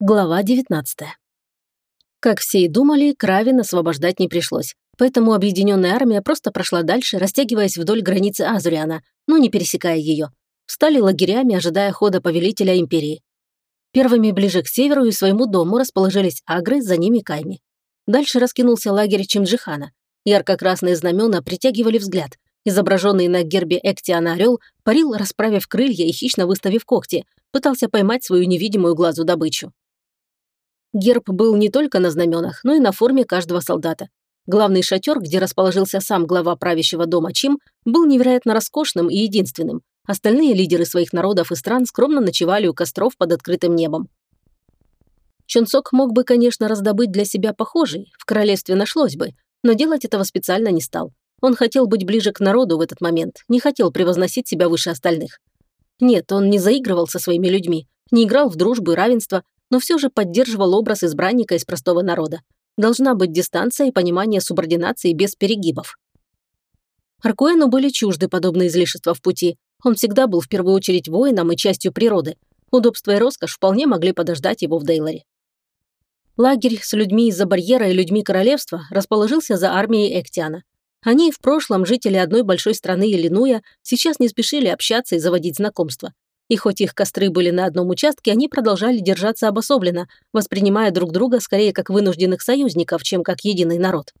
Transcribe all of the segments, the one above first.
Глава 19. Как все и думали, Кравин освобождать не пришлось, поэтому объединенная армия просто прошла дальше, растягиваясь вдоль границы Азуриана, но не пересекая ее. Встали лагерями, ожидая хода повелителя империи. Первыми ближе к северу и своему дому расположились агры, за ними кайми. Дальше раскинулся лагерь Чимджихана. Ярко-красные знамена притягивали взгляд. Изображенный на гербе Эктиана орел парил, расправив крылья и хищно выставив когти, пытался поймать свою невидимую глазу добычу. Герб был не только на знаменах, но и на форме каждого солдата. Главный шатер, где расположился сам глава правящего дома Чим, был невероятно роскошным и единственным. Остальные лидеры своих народов и стран скромно ночевали у костров под открытым небом. Чунцок мог бы, конечно, раздобыть для себя похожий, в королевстве нашлось бы, но делать этого специально не стал. Он хотел быть ближе к народу в этот момент, не хотел превозносить себя выше остальных. Нет, он не заигрывал со своими людьми, не играл в дружбу и равенство, но все же поддерживал образ избранника из простого народа. Должна быть дистанция и понимание субординации без перегибов. Аркуэну были чужды подобные излишества в пути. Он всегда был в первую очередь воином и частью природы. Удобство и роскошь вполне могли подождать его в Дейлоре. Лагерь с людьми из-за барьера и людьми королевства расположился за армией Эктиана. Они, в прошлом жители одной большой страны Иллинуя, сейчас не спешили общаться и заводить знакомства. И хоть их костры были на одном участке, они продолжали держаться обособленно, воспринимая друг друга скорее как вынужденных союзников, чем как единый народ.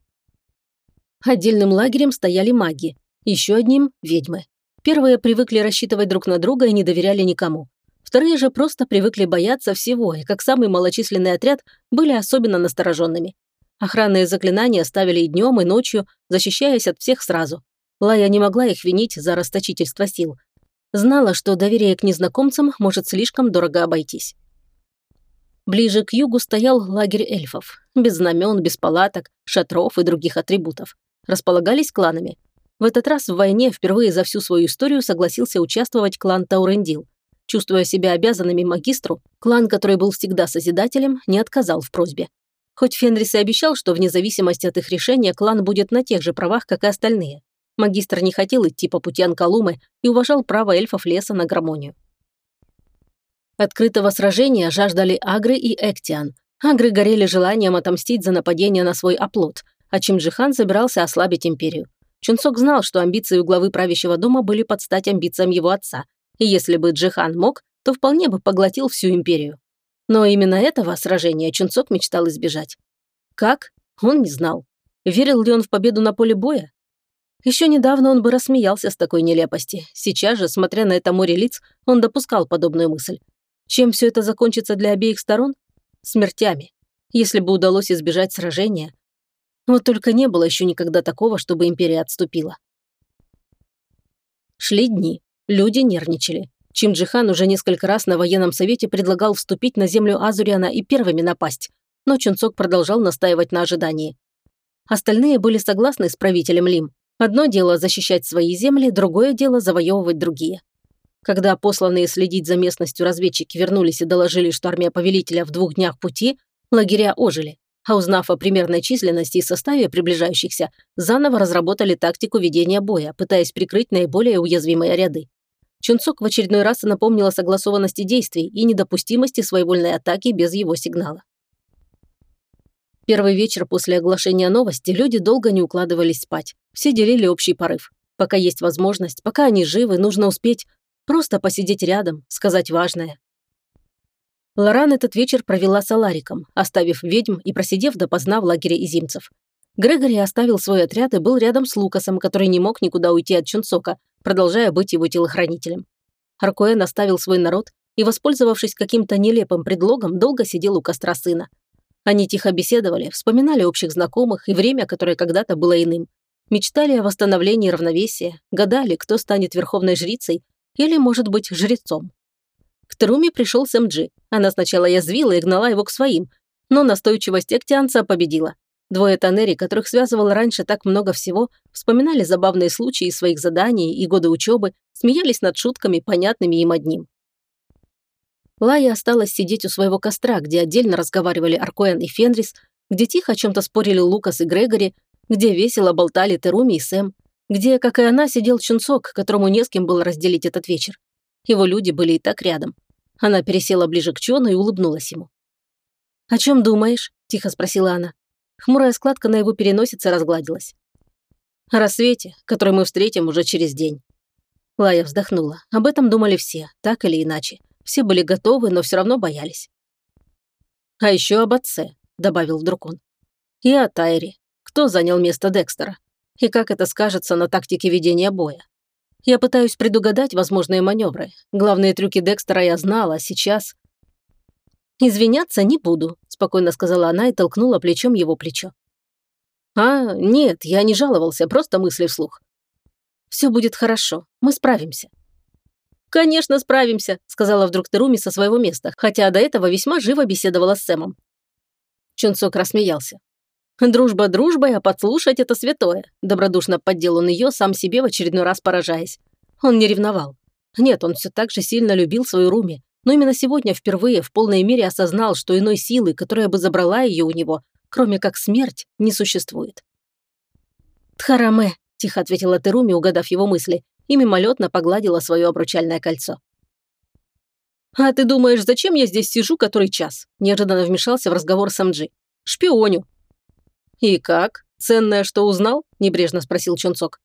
Отдельным лагерем стояли маги, еще одним – ведьмы. Первые привыкли рассчитывать друг на друга и не доверяли никому. Вторые же просто привыкли бояться всего и, как самый малочисленный отряд, были особенно настороженными. Охранные заклинания ставили и днем, и ночью, защищаясь от всех сразу. Лая не могла их винить за расточительство сил, Знала, что доверие к незнакомцам может слишком дорого обойтись. Ближе к югу стоял лагерь эльфов. Без знамен, без палаток, шатров и других атрибутов. Располагались кланами. В этот раз в войне впервые за всю свою историю согласился участвовать клан Таурендил. Чувствуя себя обязанными магистру, клан, который был всегда Созидателем, не отказал в просьбе. Хоть Фенрис и обещал, что вне зависимости от их решения клан будет на тех же правах, как и остальные. Магистр не хотел идти по пути Анкалумы и уважал право эльфов леса на гармонию. Открытого сражения жаждали Агры и Эктиан. Агры горели желанием отомстить за нападение на свой оплот, а Чимджихан собирался ослабить империю. Чунцок знал, что амбиции у главы правящего дома были под стать амбициям его отца, и если бы Джихан мог, то вполне бы поглотил всю империю. Но именно этого сражения Чунцок мечтал избежать. Как? Он не знал. Верил ли он в победу на поле боя? Еще недавно он бы рассмеялся с такой нелепости. Сейчас же, смотря на это море лиц, он допускал подобную мысль. Чем все это закончится для обеих сторон? Смертями. Если бы удалось избежать сражения. Вот только не было еще никогда такого, чтобы империя отступила. Шли дни. Люди нервничали. Чимджихан уже несколько раз на военном совете предлагал вступить на землю Азуриана и первыми напасть, но Чунцок продолжал настаивать на ожидании. Остальные были согласны с правителем Лим, Одно дело защищать свои земли, другое дело завоевывать другие. Когда посланные следить за местностью разведчики вернулись и доложили, что армия повелителя в двух днях пути, лагеря ожили, а узнав о примерной численности и составе приближающихся, заново разработали тактику ведения боя, пытаясь прикрыть наиболее уязвимые ряды. Чунцок в очередной раз напомнил о согласованности действий и недопустимости своевольной атаки без его сигнала. Первый вечер после оглашения новости люди долго не укладывались спать. Все делили общий порыв. Пока есть возможность, пока они живы, нужно успеть просто посидеть рядом, сказать важное. Лоран этот вечер провела с Алариком, оставив ведьм и просидев допоздна в лагере изимцев. Грегори оставил свой отряд и был рядом с Лукасом, который не мог никуда уйти от Чунцока, продолжая быть его телохранителем. Аркуэн оставил свой народ и, воспользовавшись каким-то нелепым предлогом, долго сидел у костра сына. Они тихо беседовали, вспоминали общих знакомых и время, которое когда-то было иным. Мечтали о восстановлении равновесия, гадали, кто станет верховной жрицей или, может быть, жрецом. К Теруме пришел Сэмджи. Она сначала язвила и гнала его к своим, но настойчивость Эктианца победила. Двое Танери, которых связывало раньше так много всего, вспоминали забавные случаи своих заданий и годы учебы, смеялись над шутками, понятными им одним. Лая осталась сидеть у своего костра, где отдельно разговаривали Аркоэн и Фенрис, где тихо о чем-то спорили Лукас и Грегори, где весело болтали Теруми и Сэм, где, как и она, сидел Чунцок, которому не с кем было разделить этот вечер. Его люди были и так рядом. Она пересела ближе к Чону и улыбнулась ему. «О чем думаешь?» – тихо спросила она. Хмурая складка на его переносице разгладилась. «О рассвете, который мы встретим уже через день». Лая вздохнула. Об этом думали все, так или иначе. Все были готовы, но все равно боялись. «А еще об отце», – добавил вдруг он. «И о Тайре. Кто занял место Декстера? И как это скажется на тактике ведения боя? Я пытаюсь предугадать возможные маневры. Главные трюки Декстера я знала, а сейчас... «Извиняться не буду», – спокойно сказала она и толкнула плечом его плечо. «А, нет, я не жаловался, просто мысли вслух. Все будет хорошо, мы справимся». «Конечно, справимся», – сказала вдруг Теруми со своего места, хотя до этого весьма живо беседовала с Сэмом. Чунцок рассмеялся. Дружба дружбой, а подслушать это святое. Добродушно поддел он ее, сам себе в очередной раз поражаясь. Он не ревновал. Нет, он все так же сильно любил свою Руми, но именно сегодня впервые в полной мере осознал, что иной силы, которая бы забрала ее у него, кроме как смерть, не существует. «Тхараме», – тихо ответила Теруми, угадав его мысли, и мимолетно погладила свое обручальное кольцо. «А ты думаешь, зачем я здесь сижу который час?» – неожиданно вмешался в разговор Самджи. «Шпионю. «И как? Ценное, что узнал?» – небрежно спросил Чунцок.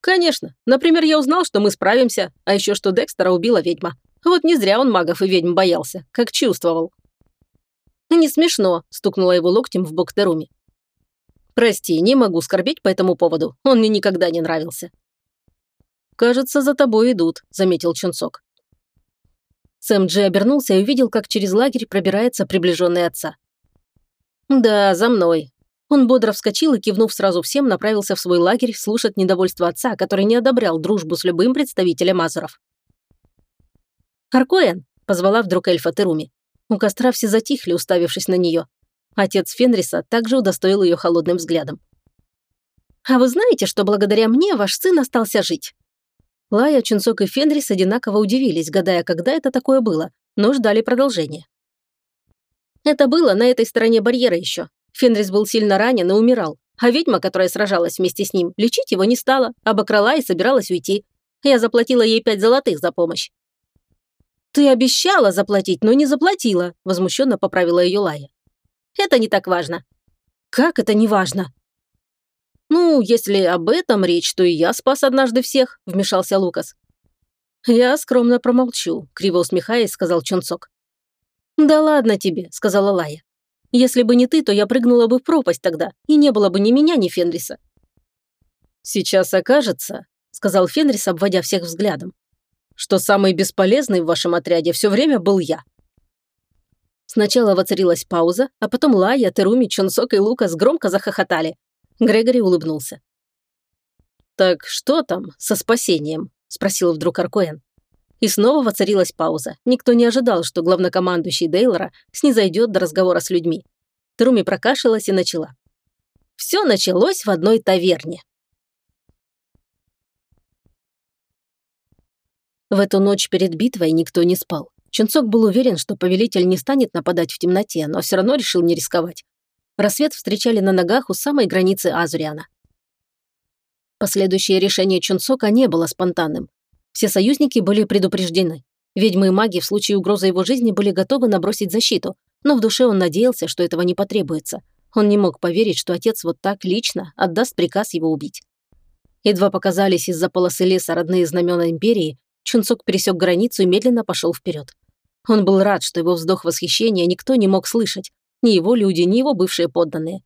«Конечно. Например, я узнал, что мы справимся, а еще что Декстера убила ведьма. Вот не зря он магов и ведьм боялся, как чувствовал». «Не смешно», – стукнула его локтем в бок Теруми. «Прости, не могу скорбеть по этому поводу. Он мне никогда не нравился». «Кажется, за тобой идут», – заметил Чунцок. Сэм Джи обернулся и увидел, как через лагерь пробирается приближенный отца. «Да, за мной. Он бодро вскочил и, кивнув сразу всем, направился в свой лагерь слушать недовольство отца, который не одобрял дружбу с любым представителем Азуров. «Аркоэн!» – позвала вдруг эльфа Теруми. У костра все затихли, уставившись на нее. Отец Фенриса также удостоил ее холодным взглядом. «А вы знаете, что благодаря мне ваш сын остался жить?» Лая, Чунцок и Фенрис одинаково удивились, гадая, когда это такое было, но ждали продолжения. Это было на этой стороне барьера еще, Фенрис был сильно ранен и умирал, а ведьма, которая сражалась вместе с ним, лечить его не стала, обокрала и собиралась уйти. Я заплатила ей пять золотых за помощь. «Ты обещала заплатить, но не заплатила», – возмущенно поправила ее Лая. «Это не так важно». «Как это не важно?» «Ну, если об этом речь, то и я спас однажды всех», – вмешался Лукас. «Я скромно промолчу», – криво усмехаясь, сказал Чунцок. «Да ладно тебе», – сказала Лая. Если бы не ты, то я прыгнула бы в пропасть тогда, и не было бы ни меня, ни Фенриса». «Сейчас окажется», — сказал Фенрис, обводя всех взглядом, «что самый бесполезный в вашем отряде все время был я». Сначала воцарилась пауза, а потом Лая, Теруми, Чонсок и Лукас громко захохотали. Грегори улыбнулся. «Так что там со спасением?» – спросил вдруг Аркоэн. И снова воцарилась пауза. Никто не ожидал, что главнокомандующий Дейлора снизойдет до разговора с людьми. Труми прокашлялась и начала. Все началось в одной таверне. В эту ночь перед битвой никто не спал. Чунцок был уверен, что повелитель не станет нападать в темноте, но все равно решил не рисковать. Рассвет встречали на ногах у самой границы Азуриана. Последующее решение Чунцока не было спонтанным. Все союзники были предупреждены. Ведьмы и маги в случае угрозы его жизни были готовы набросить защиту, но в душе он надеялся, что этого не потребуется. Он не мог поверить, что отец вот так лично отдаст приказ его убить. Едва показались из-за полосы леса родные знамена Империи, Чунцок пересек границу и медленно пошел вперед. Он был рад, что его вздох восхищения никто не мог слышать, ни его люди, ни его бывшие подданные.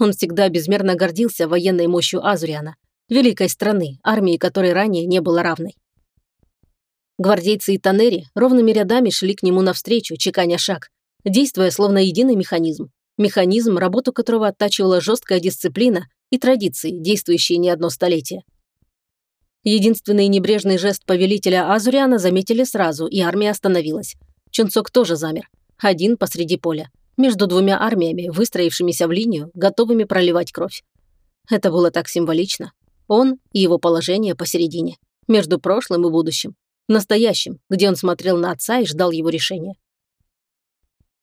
Он всегда безмерно гордился военной мощью Азуриана – великой страны, армии которой ранее не было равной. Гвардейцы и Танери ровными рядами шли к нему навстречу, чеканя шаг, действуя словно единый механизм. Механизм, работу которого оттачивала жесткая дисциплина и традиции, действующие не одно столетие. Единственный небрежный жест повелителя Азуриана заметили сразу, и армия остановилась. Чунцок тоже замер. Один посреди поля, между двумя армиями, выстроившимися в линию, готовыми проливать кровь. Это было так символично. Он и его положение посередине, между прошлым и будущим, настоящим, где он смотрел на отца и ждал его решения.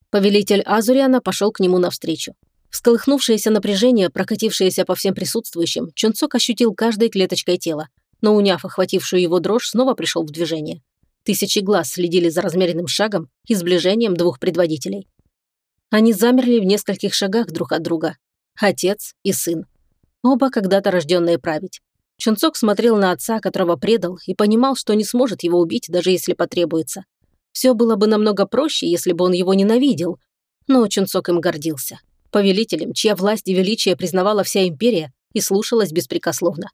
Повелитель Азуриана пошел к нему навстречу. Всколыхнувшееся напряжение, прокатившееся по всем присутствующим, Чунцок ощутил каждой клеточкой тела, но уняв охватившую его дрожь, снова пришел в движение. Тысячи глаз следили за размеренным шагом и сближением двух предводителей. Они замерли в нескольких шагах друг от друга. Отец и сын. Оба когда-то рожденные править. Чунцок смотрел на отца, которого предал, и понимал, что не сможет его убить, даже если потребуется. Все было бы намного проще, если бы он его ненавидел. Но Чунцок им гордился. Повелителем, чья власть и величие признавала вся империя и слушалась беспрекословно.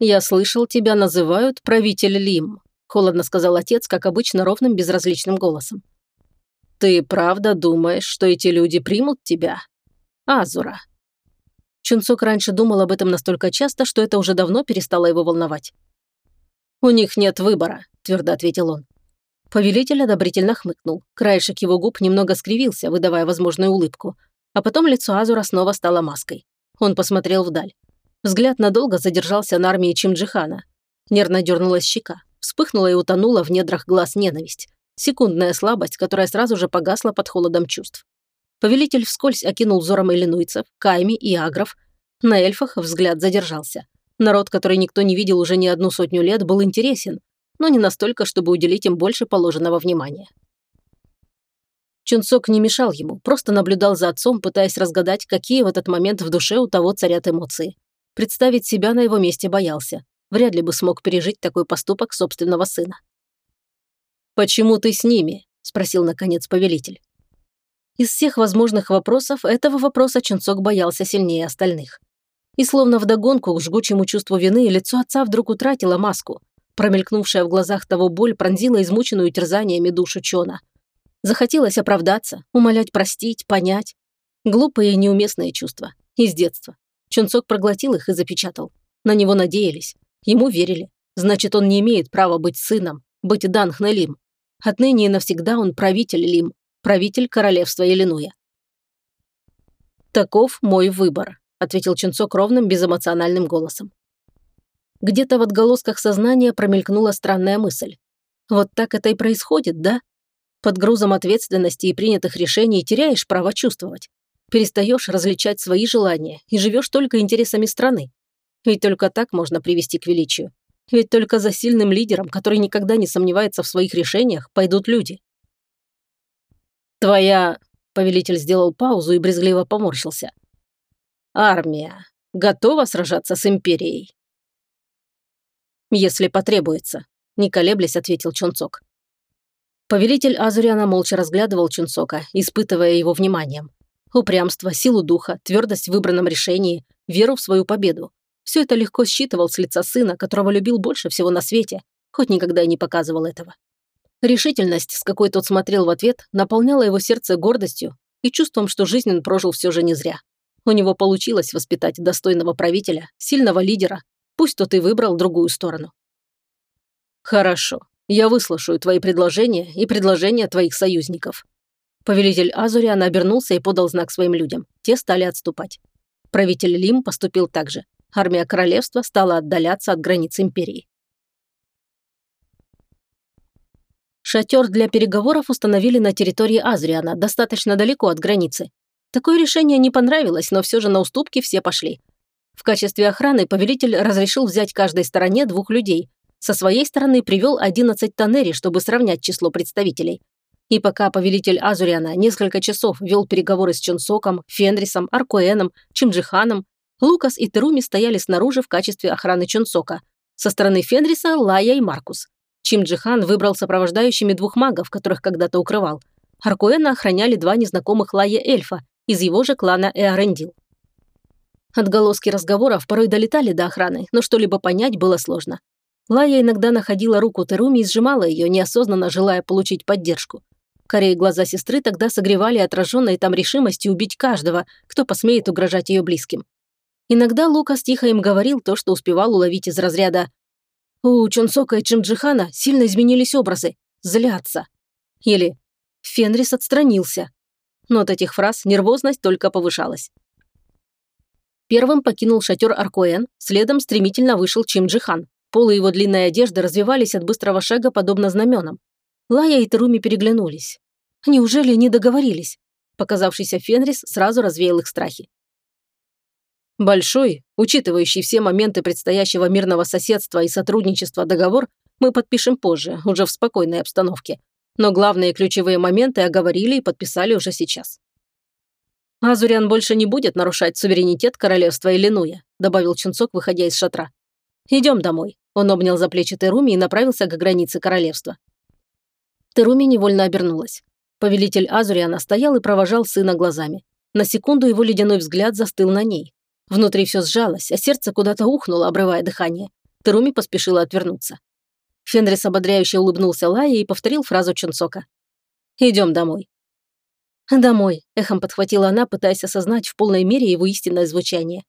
«Я слышал, тебя называют правитель Лим», – холодно сказал отец, как обычно, ровным безразличным голосом. «Ты правда думаешь, что эти люди примут тебя? Азура?» Чунцок раньше думал об этом настолько часто, что это уже давно перестало его волновать. «У них нет выбора», – твердо ответил он. Повелитель одобрительно хмыкнул. Краешек его губ немного скривился, выдавая возможную улыбку. А потом лицо Азура снова стало маской. Он посмотрел вдаль. Взгляд надолго задержался на армии Чимджихана. Нервно дернулась щека. Вспыхнула и утонула в недрах глаз ненависть. Секундная слабость, которая сразу же погасла под холодом чувств. Повелитель вскользь окинул взором иллинуйцев, кайми и агров. На эльфах взгляд задержался. Народ, который никто не видел уже не одну сотню лет, был интересен, но не настолько, чтобы уделить им больше положенного внимания. Чунцок не мешал ему, просто наблюдал за отцом, пытаясь разгадать, какие в этот момент в душе у того царят эмоции. Представить себя на его месте боялся. Вряд ли бы смог пережить такой поступок собственного сына. «Почему ты с ними?» – спросил наконец повелитель. Из всех возможных вопросов этого вопроса Чунцок боялся сильнее остальных. И словно вдогонку к жгучему чувству вины лицо отца вдруг утратило маску. Промелькнувшая в глазах того боль пронзила измученную терзаниями душу Чона. Захотелось оправдаться, умолять простить, понять. Глупые и неуместные чувства. Из детства. Чунцок проглотил их и запечатал. На него надеялись. Ему верили. Значит, он не имеет права быть сыном, быть Данхна Лим. Отныне и навсегда он правитель Лим, правитель королевства Иллинуя. «Таков мой выбор», – ответил Чунцок ровным, безэмоциональным голосом. Где-то в отголосках сознания промелькнула странная мысль. Вот так это и происходит, да? Под грузом ответственности и принятых решений теряешь право чувствовать перестаешь различать свои желания и живешь только интересами страны. Ведь только так можно привести к величию. Ведь только за сильным лидером, который никогда не сомневается в своих решениях, пойдут люди. «Твоя...» — повелитель сделал паузу и брезгливо поморщился. «Армия готова сражаться с Империей?» «Если потребуется», — не колеблясь, ответил Чунцок. Повелитель Азуриана молча разглядывал Чунцока, испытывая его вниманием. Упрямство, силу духа, твердость в выбранном решении, веру в свою победу. Все это легко считывал с лица сына, которого любил больше всего на свете, хоть никогда и не показывал этого. Решительность, с какой тот смотрел в ответ, наполняла его сердце гордостью и чувством, что жизнь он прожил все же не зря. У него получилось воспитать достойного правителя, сильного лидера, пусть тот и выбрал другую сторону. «Хорошо, я выслушаю твои предложения и предложения твоих союзников», Повелитель Азуриана обернулся и подал знак своим людям. Те стали отступать. Правитель Лим поступил так же. Армия королевства стала отдаляться от границ империи. Шатер для переговоров установили на территории Азриана, достаточно далеко от границы. Такое решение не понравилось, но все же на уступки все пошли. В качестве охраны повелитель разрешил взять каждой стороне двух людей. Со своей стороны привел 11 тоннери, чтобы сравнять число представителей. И пока повелитель Азуриана несколько часов вел переговоры с Чунсоком, Фенрисом, Аркуэном, Чимджиханом, Лукас и Теруми стояли снаружи в качестве охраны Чунсока. Со стороны Фенриса – Лая и Маркус. Чимджихан выбрал сопровождающими двух магов, которых когда-то укрывал. Аркуэна охраняли два незнакомых Лая эльфа из его же клана Эарендил. Отголоски разговоров порой долетали до охраны, но что-либо понять было сложно. Лая иногда находила руку Теруми и сжимала ее, неосознанно желая получить поддержку. Корей глаза сестры тогда согревали отраженной там решимостью убить каждого, кто посмеет угрожать ее близким. Иногда Лукас тихо им говорил то, что успевал уловить из разряда «У Чонсока и Чимджихана сильно изменились образы. Злятся». Или «Фенрис отстранился». Но от этих фраз нервозность только повышалась. Первым покинул шатер Аркоэн, следом стремительно вышел Чимджихан. Полы его длинной одежды развивались от быстрого шага, подобно знаменам. Лая и Теруми переглянулись. Неужели не договорились? Показавшийся Фенрис сразу развеял их страхи. Большой, учитывающий все моменты предстоящего мирного соседства и сотрудничества договор, мы подпишем позже, уже в спокойной обстановке. но главные ключевые моменты оговорили и подписали уже сейчас. «Азуриан больше не будет нарушать суверенитет королевства Иллинуя», добавил Чунцок, выходя из шатра. «Идем домой». Он обнял за плечи Теруми и направился к границе королевства. Теруми невольно обернулась. Повелитель Азуриана стоял и провожал сына глазами. На секунду его ледяной взгляд застыл на ней. Внутри все сжалось, а сердце куда-то ухнуло, обрывая дыхание. Теруми поспешила отвернуться. Фенрис ободряюще улыбнулся Лае и повторил фразу Чунцока. «Идем домой». «Домой», – эхом подхватила она, пытаясь осознать в полной мере его истинное звучание.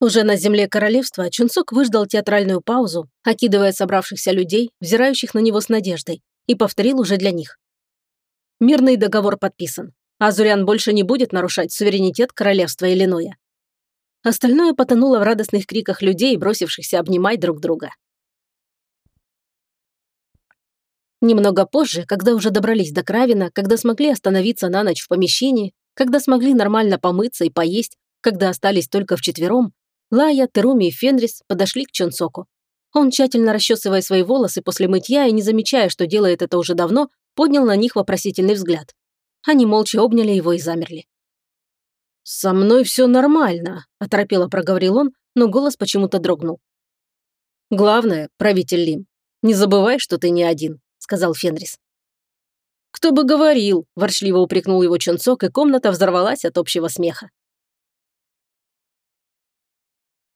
Уже на земле королевства Чунцок выждал театральную паузу, окидывая собравшихся людей, взирающих на него с надеждой, и повторил уже для них. Мирный договор подписан. Азуриан больше не будет нарушать суверенитет королевства Иллиноя. Остальное потонуло в радостных криках людей, бросившихся обнимать друг друга. Немного позже, когда уже добрались до Кравина, когда смогли остановиться на ночь в помещении, когда смогли нормально помыться и поесть, когда остались только вчетвером, Лая, Теруми и Фенрис подошли к Чонсоку. Он, тщательно расчесывая свои волосы после мытья и не замечая, что делает это уже давно, поднял на них вопросительный взгляд. Они молча обняли его и замерли. «Со мной все нормально», – оторопело проговорил он, но голос почему-то дрогнул. «Главное, правитель Лим, не забывай, что ты не один», – сказал Фенрис. «Кто бы говорил», – ворчливо упрекнул его Чонцок, и комната взорвалась от общего смеха.